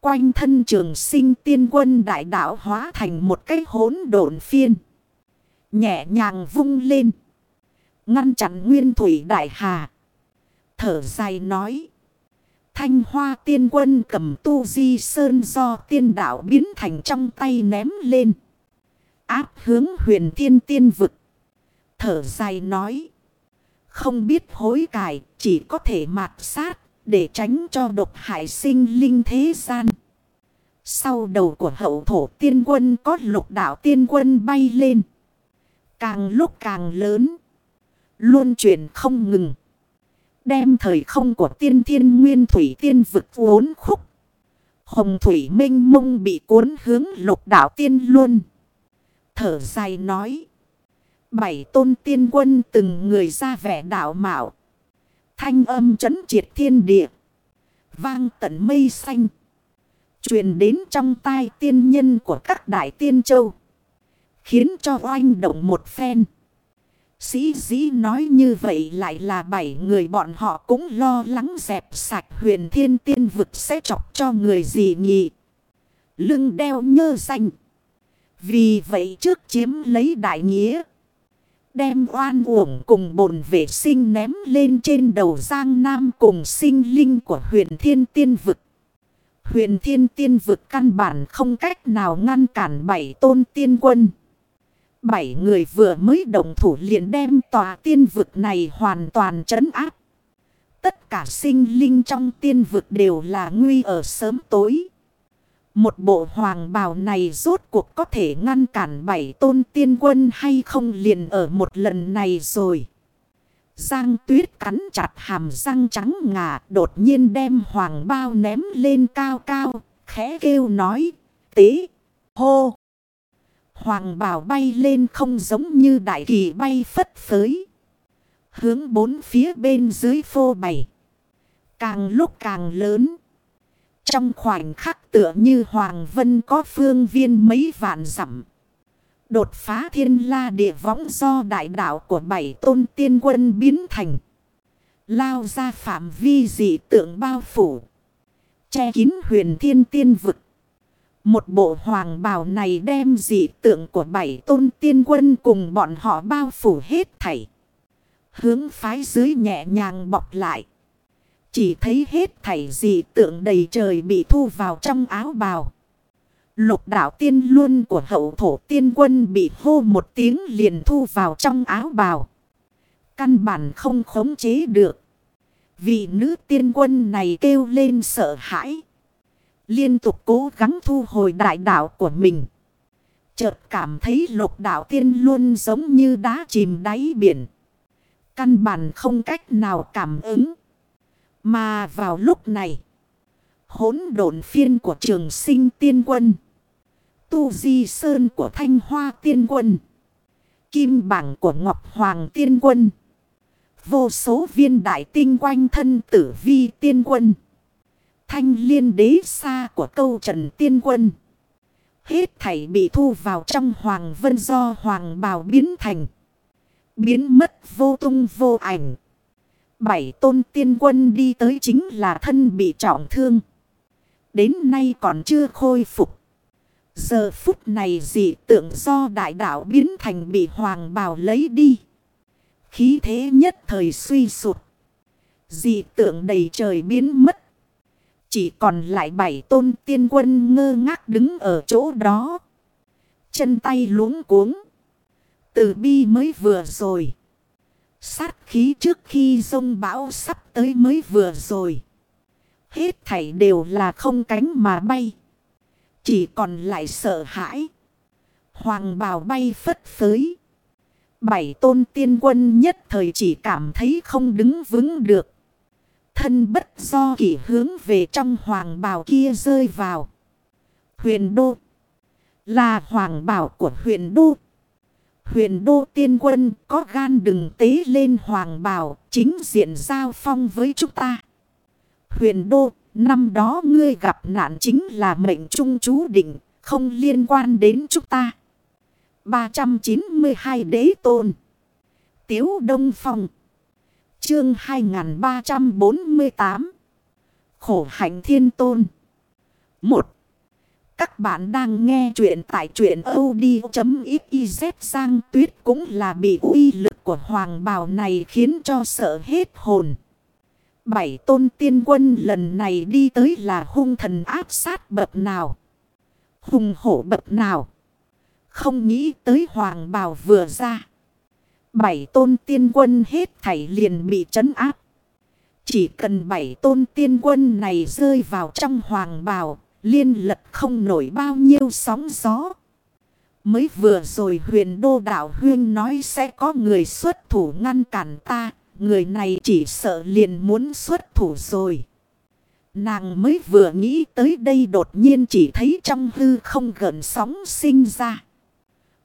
Quanh thân trường sinh tiên quân đại đạo hóa thành một cái hốn độn phiên. Nhẹ nhàng vung lên. Ngăn chặn nguyên thủy đại hà. Thở dài nói. Thanh hoa tiên quân cầm tu di sơn do tiên đạo biến thành trong tay ném lên. Áp hướng huyền thiên tiên vực. Thở dài nói. Không biết hối cải, chỉ có thể mạt sát, để tránh cho độc hại sinh linh thế gian. Sau đầu của hậu thổ tiên quân có lục đạo tiên quân bay lên. Càng lúc càng lớn. Luôn chuyển không ngừng. Đem thời không của tiên thiên nguyên thủy tiên vực vốn khúc. Hồng thủy minh mông bị cuốn hướng lục đạo tiên luôn. Thở dài nói. Bảy tôn tiên quân từng người ra vẻ đạo mạo. Thanh âm chấn triệt thiên địa. Vang tận mây xanh. Truyền đến trong tai tiên nhân của các đại tiên châu. Khiến cho oanh động một phen. Sĩ dĩ nói như vậy lại là bảy người bọn họ cũng lo lắng dẹp sạch huyền thiên tiên vực sẽ chọc cho người gì nhỉ. Lưng đeo nhơ xanh. Vì vậy trước chiếm lấy đại nghĩa. Đem oan uổng cùng bồn vệ sinh ném lên trên đầu Giang Nam cùng sinh linh của huyền thiên tiên vực. Huyền thiên tiên vực căn bản không cách nào ngăn cản bảy tôn tiên quân. Bảy người vừa mới đồng thủ liền đem tòa tiên vực này hoàn toàn trấn áp. Tất cả sinh linh trong tiên vực đều là nguy ở sớm tối. Một bộ hoàng bào này rốt cuộc có thể ngăn cản bảy tôn tiên quân hay không liền ở một lần này rồi. Giang tuyết cắn chặt hàm răng trắng ngà đột nhiên đem hoàng bao ném lên cao cao, khẽ kêu nói, tế, hô. Hoàng bào bay lên không giống như đại kỳ bay phất phới. Hướng bốn phía bên dưới phô bày. Càng lúc càng lớn. Trong khoảnh khắc tựa như Hoàng Vân có phương viên mấy vạn dặm Đột phá thiên la địa võng do đại đạo của bảy tôn tiên quân biến thành. Lao ra phạm vi dị tượng bao phủ. Che kín huyền thiên tiên vực. Một bộ hoàng bào này đem dị tượng của bảy tôn tiên quân cùng bọn họ bao phủ hết thảy. Hướng phái dưới nhẹ nhàng bọc lại. Chỉ thấy hết thảy dị tượng đầy trời bị thu vào trong áo bào. Lục đạo tiên luân của hậu thổ tiên quân bị hô một tiếng liền thu vào trong áo bào. Căn bản không khống chế được. Vị nữ tiên quân này kêu lên sợ hãi. Liên tục cố gắng thu hồi đại đạo của mình. Chợt cảm thấy lục đạo tiên luôn giống như đá chìm đáy biển. Căn bản không cách nào cảm ứng. Mà vào lúc này. hỗn độn phiên của trường sinh tiên quân. Tu di sơn của thanh hoa tiên quân. Kim bảng của ngọc hoàng tiên quân. Vô số viên đại tinh quanh thân tử vi tiên quân. Thanh liên đế xa của câu trần tiên quân. Hết thảy bị thu vào trong hoàng vân do hoàng bào biến thành. Biến mất vô tung vô ảnh. Bảy tôn tiên quân đi tới chính là thân bị trọng thương. Đến nay còn chưa khôi phục. Giờ phút này dị tượng do đại đạo biến thành bị hoàng bào lấy đi. Khí thế nhất thời suy sụt. Dị tượng đầy trời biến mất. Chỉ còn lại bảy tôn tiên quân ngơ ngác đứng ở chỗ đó. Chân tay luống cuống. Từ bi mới vừa rồi. Sát khí trước khi sông bão sắp tới mới vừa rồi. Hết thảy đều là không cánh mà bay. Chỉ còn lại sợ hãi. Hoàng bào bay phất phới. Bảy tôn tiên quân nhất thời chỉ cảm thấy không đứng vững được. Thân bất do kỷ hướng về trong hoàng bào kia rơi vào. Huyền đô. Là hoàng bảo của huyền đô. Huyền đô tiên quân có gan đừng tế lên hoàng bào chính diện giao phong với chúng ta. Huyền đô, năm đó ngươi gặp nạn chính là mệnh trung chú định, không liên quan đến chúng ta. 392 đế tôn. Tiếu Đông Phong. Chương 2348. Khổ hạnh thiên tôn. 1. Các bạn đang nghe chuyện tại chuyện od.xyz sang tuyết cũng là bị uy lực của hoàng bào này khiến cho sợ hết hồn. Bảy tôn tiên quân lần này đi tới là hung thần áp sát bậc nào. Hùng hổ bậc nào. Không nghĩ tới hoàng bào vừa ra. Bảy tôn tiên quân hết thảy liền bị trấn áp. Chỉ cần bảy tôn tiên quân này rơi vào trong hoàng bào, liên lật không nổi bao nhiêu sóng gió. Mới vừa rồi huyền đô đảo huyên nói sẽ có người xuất thủ ngăn cản ta, người này chỉ sợ liền muốn xuất thủ rồi. Nàng mới vừa nghĩ tới đây đột nhiên chỉ thấy trong hư không gần sóng sinh ra.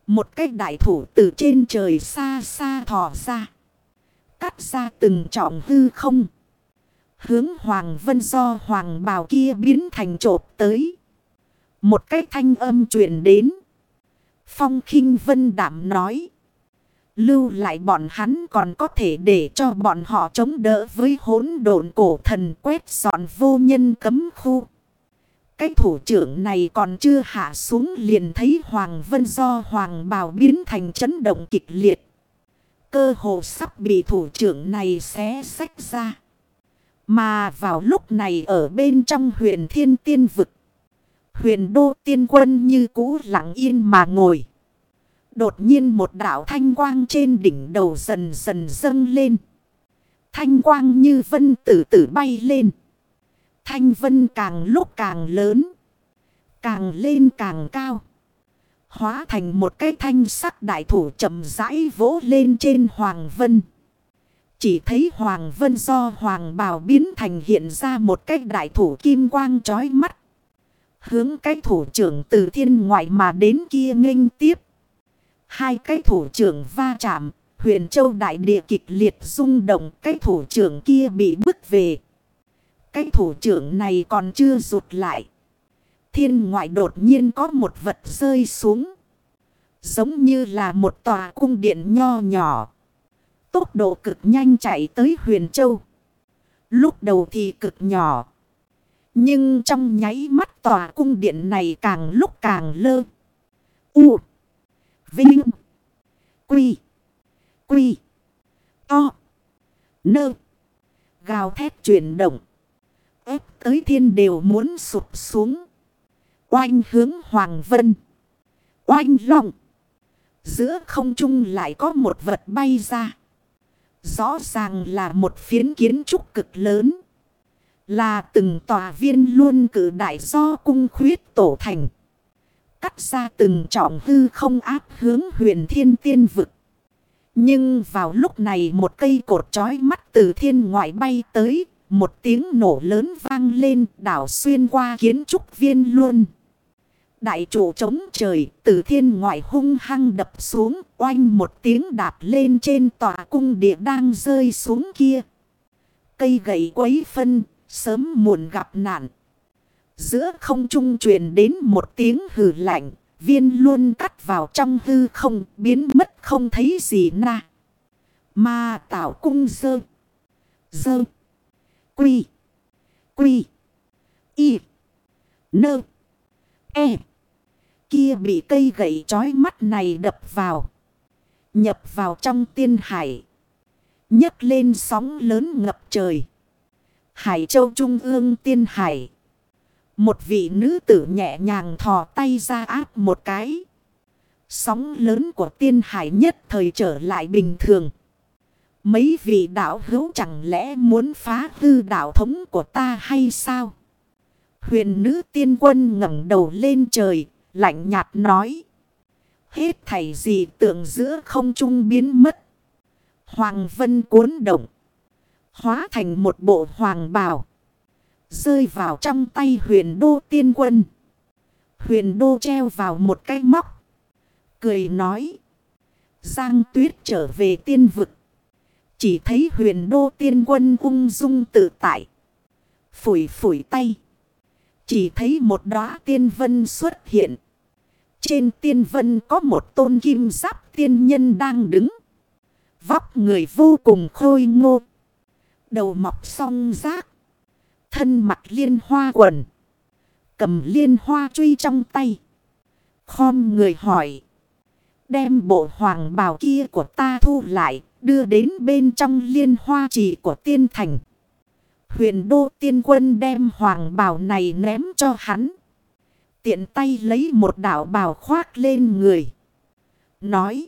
Một cái đại thủ từ trên trời xa xa thò ra. Cắt ra từng trọng hư không. Hướng Hoàng Vân do Hoàng bào kia biến thành trộp tới. Một cái thanh âm truyền đến. Phong khinh Vân đảm nói. Lưu lại bọn hắn còn có thể để cho bọn họ chống đỡ với hỗn độn cổ thần quét dọn vô nhân cấm khu. Cái thủ trưởng này còn chưa hạ xuống liền thấy Hoàng Vân do Hoàng Bào biến thành chấn động kịch liệt. Cơ hồ sắp bị thủ trưởng này xé sách ra. Mà vào lúc này ở bên trong huyền thiên tiên vực. Huyền đô tiên quân như cũ lặng yên mà ngồi. Đột nhiên một đảo thanh quang trên đỉnh đầu dần dần dâng lên. Thanh quang như vân tử tử bay lên. Thanh vân càng lúc càng lớn. Càng lên càng cao. Hóa thành một cái thanh sắc đại thủ chậm rãi vỗ lên trên hoàng vân. Chỉ thấy hoàng vân do hoàng bào biến thành hiện ra một cái đại thủ kim quang chói mắt. Hướng cái thủ trưởng từ thiên ngoại mà đến kia nghênh tiếp. Hai cái thủ trưởng va chạm, huyền châu đại địa kịch liệt rung động, cái thủ trưởng kia bị bức về. Cái thủ trưởng này còn chưa rụt lại. Thiên ngoại đột nhiên có một vật rơi xuống. Giống như là một tòa cung điện nho nhỏ. Tốc độ cực nhanh chạy tới huyền châu. Lúc đầu thì cực nhỏ. Nhưng trong nháy mắt tòa cung điện này càng lúc càng lơ. U. Vinh. Quy. Quy. To. Nơ. Gào thét chuyển động. ép tới thiên đều muốn sụp xuống. Oanh hướng Hoàng Vân. Oanh lòng Giữa không trung lại có một vật bay ra. Rõ ràng là một phiến kiến trúc cực lớn. Là từng tòa viên luôn cử đại do cung khuyết tổ thành. Cắt ra từng trọng hư không áp hướng huyền thiên tiên vực. Nhưng vào lúc này một cây cột trói mắt từ thiên ngoại bay tới. Một tiếng nổ lớn vang lên đảo xuyên qua kiến trúc viên luôn. Đại trụ chống trời từ thiên ngoại hung hăng đập xuống oanh một tiếng đạp lên trên tòa cung địa đang rơi xuống kia. Cây gậy quấy phân sớm muộn gặp nạn. Giữa không trung truyền đến một tiếng hừ lạnh, viên luôn cắt vào trong hư không, biến mất không thấy gì na. Mà tạo cung dơ, dơ, quy, quy, y, nơ, e. Kia bị cây gậy trói mắt này đập vào. Nhập vào trong tiên hải. nhấc lên sóng lớn ngập trời. Hải châu trung ương tiên hải. Một vị nữ tử nhẹ nhàng thò tay ra áp một cái. Sóng lớn của tiên hải nhất thời trở lại bình thường. Mấy vị đạo hữu chẳng lẽ muốn phá hư đạo thống của ta hay sao? Huyền nữ tiên quân ngẩng đầu lên trời, lạnh nhạt nói. Hết thảy gì tượng giữa không trung biến mất. Hoàng vân cuốn động. Hóa thành một bộ hoàng bào. Rơi vào trong tay huyền đô tiên quân. Huyền đô treo vào một cái móc. Cười nói. Giang tuyết trở về tiên vực. Chỉ thấy huyền đô tiên quân ung dung tự tại. Phủi phủi tay. Chỉ thấy một đóa tiên vân xuất hiện. Trên tiên vân có một tôn kim giáp tiên nhân đang đứng. Vóc người vô cùng khôi ngô. Đầu mọc song rác. Thân mặt liên hoa quần. Cầm liên hoa truy trong tay. Khom người hỏi. Đem bộ hoàng bào kia của ta thu lại. Đưa đến bên trong liên hoa trì của tiên thành. Huyền đô tiên quân đem hoàng bào này ném cho hắn. Tiện tay lấy một đảo bào khoác lên người. Nói.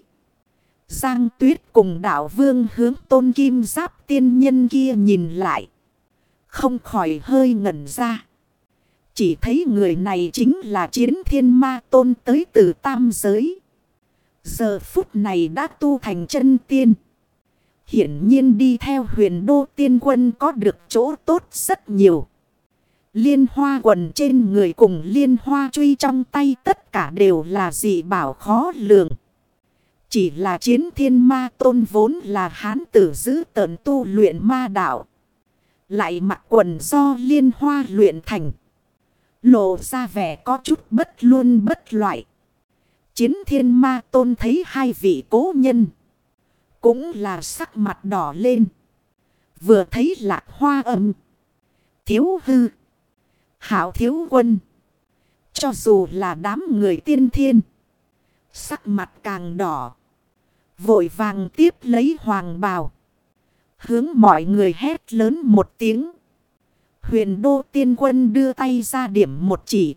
Giang tuyết cùng đảo vương hướng tôn kim giáp tiên nhân kia nhìn lại. Không khỏi hơi ngẩn ra. Chỉ thấy người này chính là chiến thiên ma tôn tới từ tam giới. Giờ phút này đã tu thành chân tiên. Hiển nhiên đi theo huyền đô tiên quân có được chỗ tốt rất nhiều. Liên hoa quần trên người cùng liên hoa truy trong tay tất cả đều là dị bảo khó lường. Chỉ là chiến thiên ma tôn vốn là hán tử giữ tợn tu luyện ma đạo. Lại mặc quần do liên hoa luyện thành. Lộ ra vẻ có chút bất luôn bất loại. Chiến thiên ma tôn thấy hai vị cố nhân. Cũng là sắc mặt đỏ lên. Vừa thấy lạc hoa âm. Thiếu hư. Hảo thiếu quân. Cho dù là đám người tiên thiên. Sắc mặt càng đỏ. Vội vàng tiếp lấy hoàng bào. Hướng mọi người hét lớn một tiếng. Huyền đô tiên quân đưa tay ra điểm một chỉ.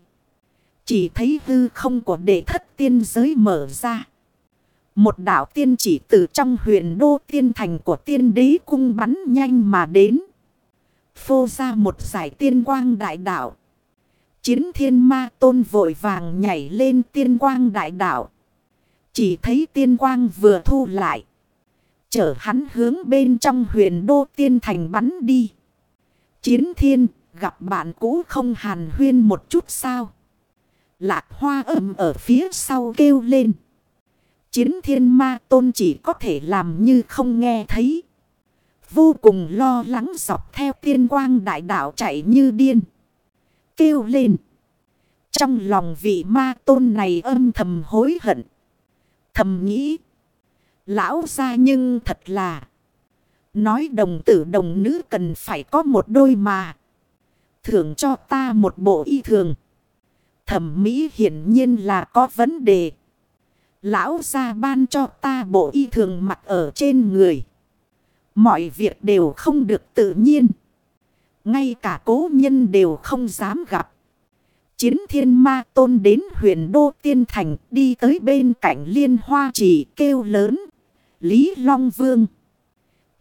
Chỉ thấy hư không của đệ thất tiên giới mở ra. Một đảo tiên chỉ từ trong huyền đô tiên thành của tiên đế cung bắn nhanh mà đến. Phô ra một giải tiên quang đại đảo. Chiến thiên ma tôn vội vàng nhảy lên tiên quang đại đảo. Chỉ thấy tiên quang vừa thu lại. Chở hắn hướng bên trong huyền đô tiên thành bắn đi. Chiến thiên, gặp bạn cũ không hàn huyên một chút sao. Lạc hoa ấm ở phía sau kêu lên. Chiến thiên ma tôn chỉ có thể làm như không nghe thấy. Vô cùng lo lắng dọc theo tiên quang đại đạo chạy như điên. Kêu lên. Trong lòng vị ma tôn này âm thầm hối hận. Thầm nghĩ. Lão ra nhưng thật là. Nói đồng tử đồng nữ cần phải có một đôi mà. Thưởng cho ta một bộ y thường. Thẩm mỹ hiển nhiên là có vấn đề. Lão ra ban cho ta bộ y thường mặc ở trên người. Mọi việc đều không được tự nhiên. Ngay cả cố nhân đều không dám gặp. Chiến thiên ma tôn đến huyền đô tiên thành đi tới bên cạnh liên hoa chỉ kêu lớn. Lý Long Vương.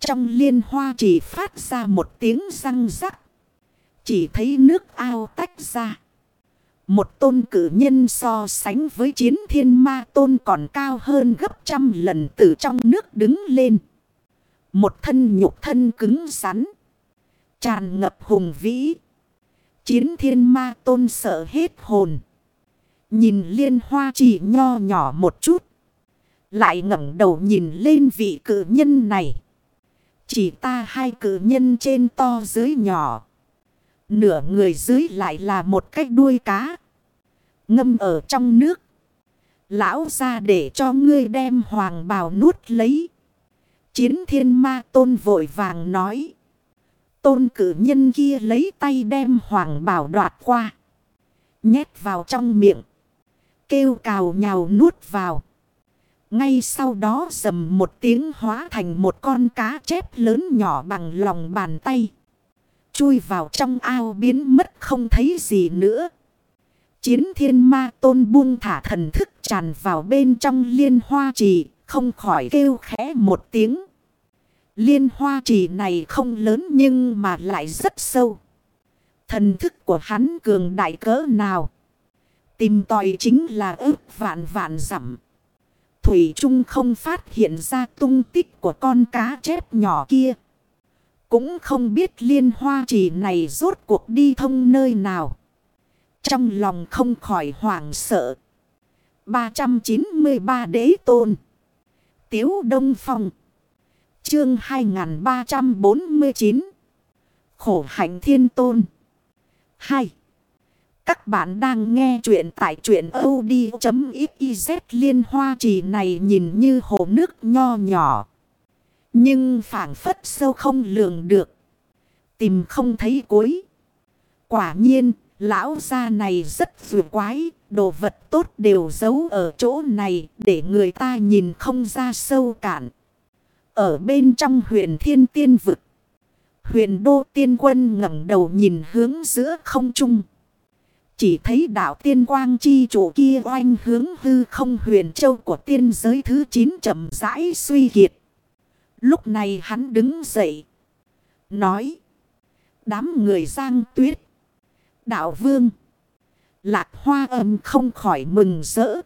Trong liên hoa chỉ phát ra một tiếng răng rắc. Chỉ thấy nước ao tách ra. Một tôn cử nhân so sánh với chiến thiên ma tôn còn cao hơn gấp trăm lần từ trong nước đứng lên. Một thân nhục thân cứng rắn. Tràn ngập hùng vĩ. Chiến thiên ma tôn sợ hết hồn. Nhìn liên hoa chỉ nho nhỏ một chút. Lại ngẩng đầu nhìn lên vị cử nhân này. Chỉ ta hai cử nhân trên to dưới nhỏ. Nửa người dưới lại là một cái đuôi cá. Ngâm ở trong nước. Lão ra để cho ngươi đem hoàng bào nuốt lấy. Chiến thiên ma tôn vội vàng nói. Tôn cử nhân kia lấy tay đem hoàng bào đoạt qua. Nhét vào trong miệng. Kêu cào nhào nuốt vào. Ngay sau đó dầm một tiếng hóa thành một con cá chép lớn nhỏ bằng lòng bàn tay. Chui vào trong ao biến mất không thấy gì nữa. Chiến thiên ma tôn buông thả thần thức tràn vào bên trong liên hoa trì, không khỏi kêu khẽ một tiếng. Liên hoa trì này không lớn nhưng mà lại rất sâu. Thần thức của hắn cường đại cỡ nào. Tìm tòi chính là ước vạn vạn dặm Thủy Trung không phát hiện ra tung tích của con cá chép nhỏ kia. Cũng không biết liên hoa trì này rốt cuộc đi thông nơi nào. Trong lòng không khỏi hoảng sợ. 393 đế tôn. Tiếu Đông Phong. Chương 2349 Khổ hạnh thiên tôn 2. Các bạn đang nghe chuyện tại chuyện od.xyz liên hoa trì này nhìn như hồ nước nho nhỏ. Nhưng phản phất sâu không lường được. Tìm không thấy cuối. Quả nhiên, lão gia này rất vừa quái. Đồ vật tốt đều giấu ở chỗ này để người ta nhìn không ra sâu cạn. Ở bên trong huyền thiên tiên vực. Huyền đô tiên quân ngẩng đầu nhìn hướng giữa không trung. Chỉ thấy đạo tiên quang chi chủ kia oanh hướng hư không huyền châu của tiên giới thứ 9 chậm rãi suy kiệt. Lúc này hắn đứng dậy. Nói. Đám người giang tuyết. Đạo vương. Lạc hoa âm không khỏi mừng rỡ.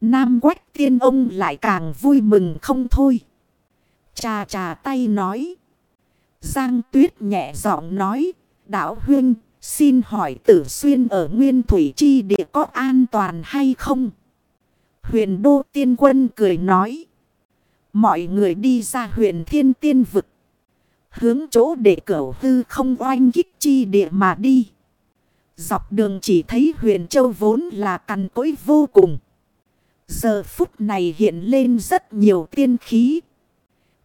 Nam quách tiên ông lại càng vui mừng không thôi. Chà trà tay nói. Giang tuyết nhẹ giọng nói. Đạo huynh, xin hỏi tử xuyên ở nguyên thủy chi địa có an toàn hay không? Huyền đô tiên quân cười nói. Mọi người đi ra huyền thiên tiên vực. Hướng chỗ để cửu hư không oanh kích chi địa mà đi. Dọc đường chỉ thấy huyền châu vốn là cằn cối vô cùng. Giờ phút này hiện lên rất nhiều tiên khí.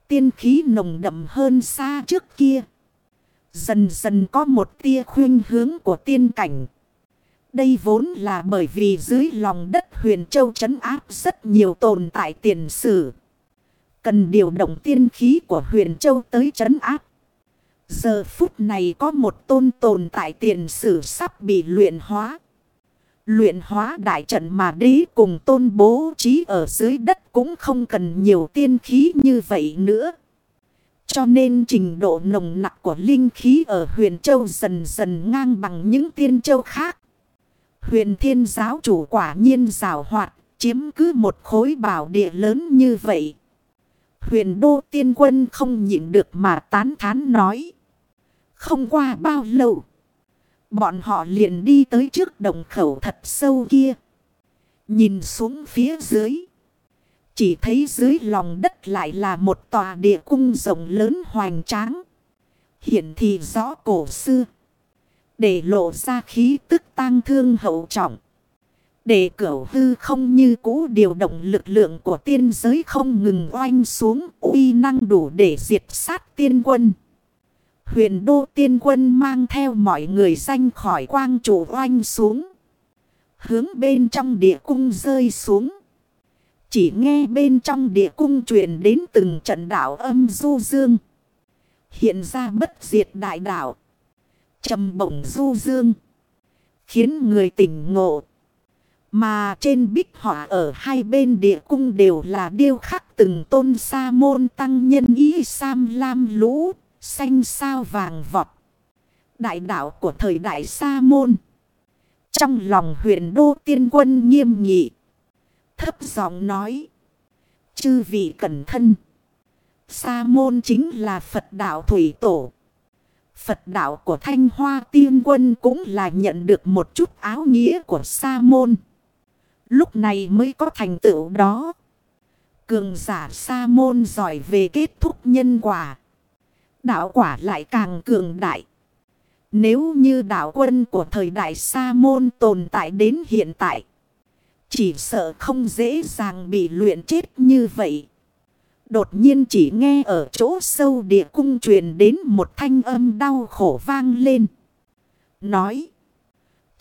Tiên khí nồng đậm hơn xa trước kia. Dần dần có một tia khuyên hướng của tiên cảnh. Đây vốn là bởi vì dưới lòng đất huyền châu trấn áp rất nhiều tồn tại tiền sử. Cần điều động tiên khí của huyền châu tới trấn áp. Giờ phút này có một tôn tồn tại tiền sử sắp bị luyện hóa. Luyện hóa đại trận mà đế cùng tôn bố trí ở dưới đất cũng không cần nhiều tiên khí như vậy nữa. Cho nên trình độ nồng nặng của linh khí ở huyền châu dần dần ngang bằng những tiên châu khác. Huyền thiên giáo chủ quả nhiên rào hoạt, chiếm cứ một khối bảo địa lớn như vậy. Huyền đô tiên quân không nhịn được mà tán thán nói. Không qua bao lâu. Bọn họ liền đi tới trước đồng khẩu thật sâu kia. Nhìn xuống phía dưới. Chỉ thấy dưới lòng đất lại là một tòa địa cung rộng lớn hoành tráng. Hiện thì rõ cổ xưa. Để lộ ra khí tức tang thương hậu trọng. Để cửu hư không như cũ điều động lực lượng của tiên giới không ngừng oanh xuống, uy năng đủ để diệt sát tiên quân. Huyền đô tiên quân mang theo mọi người danh khỏi quang chủ oanh xuống. Hướng bên trong địa cung rơi xuống. Chỉ nghe bên trong địa cung truyền đến từng trận đảo âm du dương. Hiện ra bất diệt đại đảo trầm bổng du dương. Khiến người tỉnh ngộ. Mà trên bích họa ở hai bên địa cung đều là điêu khắc từng tôn sa môn tăng nhân ý sam lam lũ, xanh sao vàng vọt. Đại đạo của thời đại sa môn. Trong lòng huyện đô tiên quân nghiêm nghị. Thấp giọng nói. Chư vị cẩn thân. Sa môn chính là Phật đạo Thủy Tổ. Phật đạo của Thanh Hoa Tiên Quân cũng là nhận được một chút áo nghĩa của Sa môn. Lúc này mới có thành tựu đó. Cường giả Sa môn giỏi về kết thúc nhân quả. Đạo quả lại càng cường đại. Nếu như đạo quân của thời đại Sa môn tồn tại đến hiện tại. Chỉ sợ không dễ dàng bị luyện chết như vậy. Đột nhiên chỉ nghe ở chỗ sâu địa cung truyền đến một thanh âm đau khổ vang lên. Nói.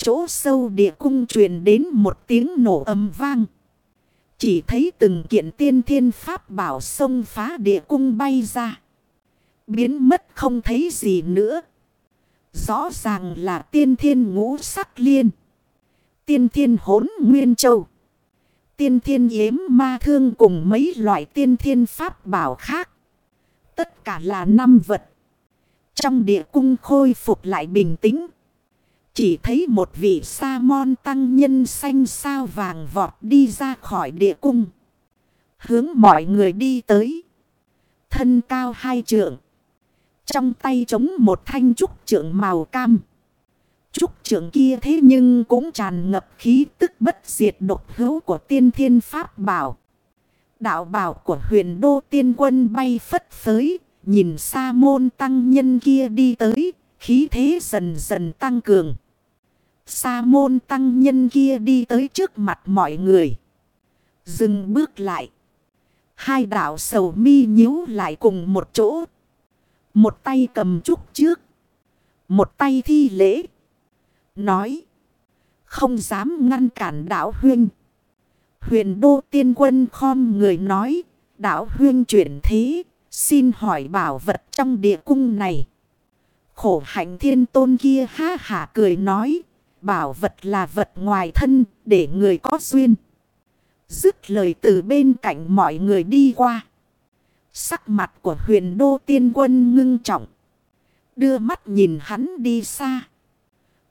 Chỗ sâu địa cung truyền đến một tiếng nổ âm vang. Chỉ thấy từng kiện tiên thiên pháp bảo sông phá địa cung bay ra. Biến mất không thấy gì nữa. Rõ ràng là tiên thiên ngũ sắc liên. Tiên thiên hốn nguyên châu tiên thiên yếm ma thương cùng mấy loại tiên thiên pháp bảo khác. Tất cả là năm vật. Trong địa cung khôi phục lại bình tĩnh. Chỉ thấy một vị sa môn tăng nhân xanh sao vàng vọt đi ra khỏi địa cung. Hướng mọi người đi tới. Thân cao hai trượng. Trong tay chống một thanh trúc trượng màu cam. Trúc trưởng kia thế nhưng cũng tràn ngập khí tức bất diệt độc hữu của tiên thiên pháp bảo. Đạo bảo của huyền đô tiên quân bay phất phới, nhìn sa môn tăng nhân kia đi tới, khí thế dần dần tăng cường. Sa môn tăng nhân kia đi tới trước mặt mọi người. Dừng bước lại. Hai đạo sầu mi nhíu lại cùng một chỗ. Một tay cầm trúc trước. Một tay thi lễ. Nói. Không dám ngăn cản đạo huynh. Huyền đô tiên quân khom người nói. Đạo huynh chuyển thế. Xin hỏi bảo vật trong địa cung này. Khổ hạnh thiên tôn kia ha hả cười nói. Bảo vật là vật ngoài thân để người có duyên. Dứt lời từ bên cạnh mọi người đi qua. Sắc mặt của huyền đô tiên quân ngưng trọng. Đưa mắt nhìn hắn đi xa.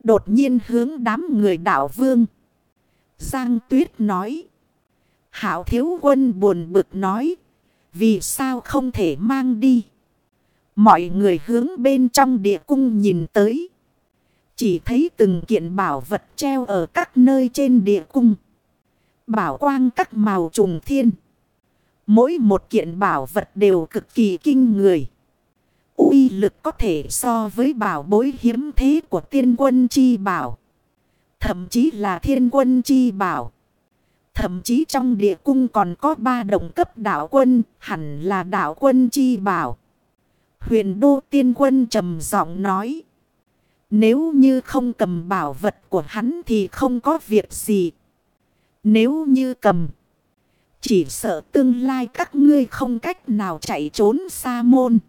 Đột nhiên hướng đám người đảo vương. Giang tuyết nói. Hảo thiếu quân buồn bực nói. Vì sao không thể mang đi? Mọi người hướng bên trong địa cung nhìn tới. Chỉ thấy từng kiện bảo vật treo ở các nơi trên địa cung. Bảo quang các màu trùng thiên. Mỗi một kiện bảo vật đều cực kỳ kinh người uy lực có thể so với bảo bối hiếm thế của tiên quân chi bảo. Thậm chí là thiên quân chi bảo. Thậm chí trong địa cung còn có ba đồng cấp đạo quân, hẳn là đạo quân chi bảo. Huyền đô tiên quân trầm giọng nói. Nếu như không cầm bảo vật của hắn thì không có việc gì. Nếu như cầm, chỉ sợ tương lai các ngươi không cách nào chạy trốn xa môn.